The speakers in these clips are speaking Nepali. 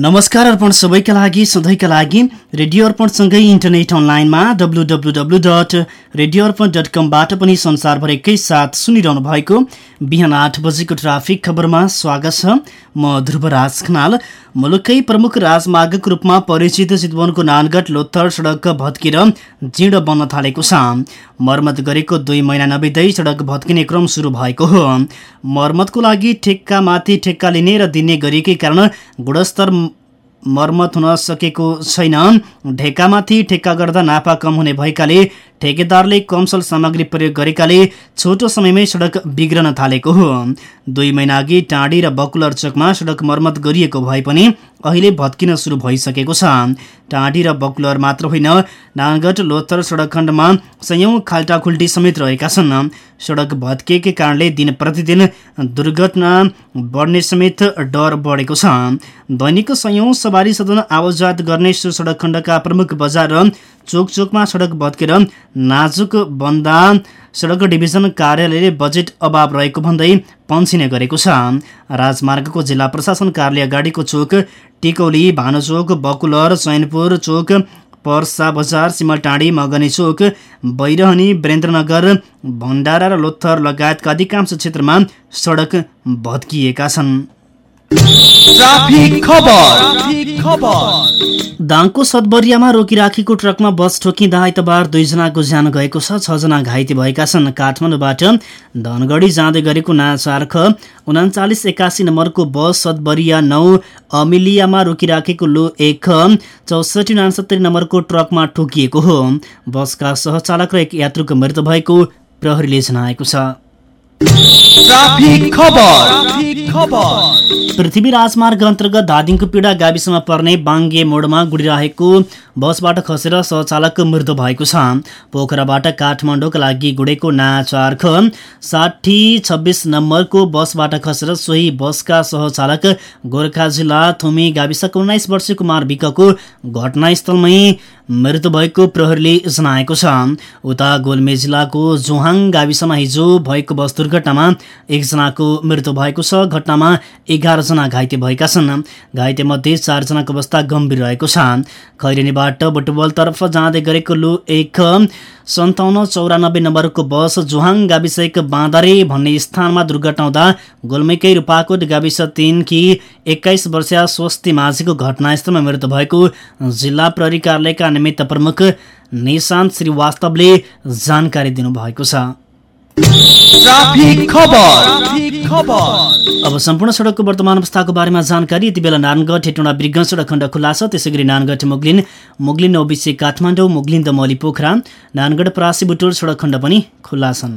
नमस्कार अर्पण सबैका लागि सधैँका लागि रेडियो अर्पणसँगै इन्टरनेट अनलाइनमा W W W dot Radio Arpan dot कमबाट पनि संसारभर साथ सुनिरहनु भएको बिहान आठ बजेको ट्राफिक खबरमा स्वागत छ। म ध्रुवराज खनाल। मुलुकै प्रमुख राजमार्गको रूपमा परिचित चितवनको नानगढ लोत्थर सडक भत्किएर जीर्ण बन्न थालेको छ। मर्मत गरेको दुई महिना नबित्दै सडक भत्किने क्रम सुरु भएको हो। मर्मतको लागि ठेक्कामाथि ठेक्का लिने र दिने गरिएकै कारण गुणस्तर मर्मत हुन सकेको छैन। ढेकामाथि ठेक्का गर्दा नाफा कम हुने भएकाले ठेकेदारले कमसल सामग्री प्रयोग गरेकाले छोटो समयमै सडक बिग्रन थालेको हो। दुई महिना अघि टाँडी र बकुलर चोकमा सडक मर्मत गरिएको भए पनि अहिले भत्किन सुरु भइसकेको छ। टाँडी र बकुलर मात्र होइन नानगढ लोथर सडक खण्डमा सयौँ खाल्टाखुल्टी समेत रहेका छन्। सडक भत्किएकै कारणले दिन प्रतिदिन दुर्घटना बढ्ने समेत डर बढेको छ। दैनिक सयौँ सवारी सदन आवाजात गर्ने सडक खण्डका प्रमुख बजार र चोक चोकमा सडक भत्केर नाजुक बन्दा सडक डिभिजन कार्यालयले बजेट अभाव रहेको भन्दै पन्सिने गरेको छ। राजमार्गको जिल्ला प्रशासन कार्यालय अगाडिको चोक टिकौली भानुचोक बकुलर चैनपुर चोक पर्सा बजार सिमलटाँडी मगनी चोक बैरहनी वीरेन्द्रनगर भण्डारा र लोत्थर लगायतका अधिकांश क्षेत्रमा सडक भत्किएका छन्। दाङको सदबरियामा रोकिराखेको ट्रकमा बस ठोकिँदा आइतबार दुईजनाको ज्यान गएको छजना घाइते भएका छन्। काठमाडौँबाट धनगढी जाँदै गरेको नाचार्ख उनाचालिस एकासी नम्बरको बस सदबरिया नौ अमिलियामा रोकिराखेको लो एक चौसठी उनासत्तरी नम्बरको ट्रकमा ठोकिएको हो। बसका सहचालक र एक यात्रुको मृत्यु भएको प्रहरीले जनाएको छ। पृथ्वी राजमार्ग अन्तर्गत धादिङको पीडा गाविसमा पर्ने बाङ्गे मोडमा गुडिरहेको बसबाट खसेर सहचालकको मृत्यु भएको छ। पोखराबाट काठमाडौँका लागि गुडेको नाचार्ख साठी छब्बिस नम्बरको बसबाट खसेर सोही बसका सहचालक गोर्खा जिल्ला थुमी गाविसको उन्नाइस वर्षीय कुमार विकको घटनास्थलमै मृत्यु भएको प्रहरीले जनाएको छ। उता गोल्मे जिल्लाको जोहाङ गाविसमा हिजो भएको बस दुर्घटनामा एकजनाको मृत्यु भएको छ। घटनामा एघारजना घाइते भएका छन्। घाइते मध्ये चारजनाको अवस्था गम्भीर रहेको छ। खैरेनीबाट बुटबलतर्फ जाँदै गरेको लु एक सन्ताउन्न चौरानब्बे नम्बरको बस जोहाङ एक बाँदरे भन्ने स्थानमा दुर्घटना हुँदा गोल्मेकै रूपाकोट गाविस तिनकी एक्काइस वर्षीय स्वस्ति माझीको घटनास्थलमा मृत्यु भएको जिल्ला प्रहरी कार्यालयका निमित्त प्रमुख निशान्त श्रीवास्तवले जानकारी दिनुभएको छ। अब सम्पूर्ण सडकको वर्तमान अवस्थाको बारेमा जानकारी। यति बेला नानगढ हेटौँडा वृग्ग सडक खण्ड खुल्ला छ त्यसै गरी नानगढ मुगलिन मुगलिन ओबिसी काठमाडौँ मुगलिन दमली पोखरा नानगढ परासी बुटोल सडक खण्ड पनि खुल्ला छन्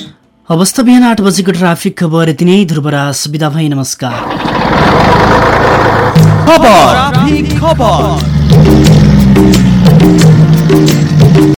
अवस्था बिहान आठ बजेको ट्राफिक खबर यति नै। ध्रुवराज बिदा भई नमस्कार खबर।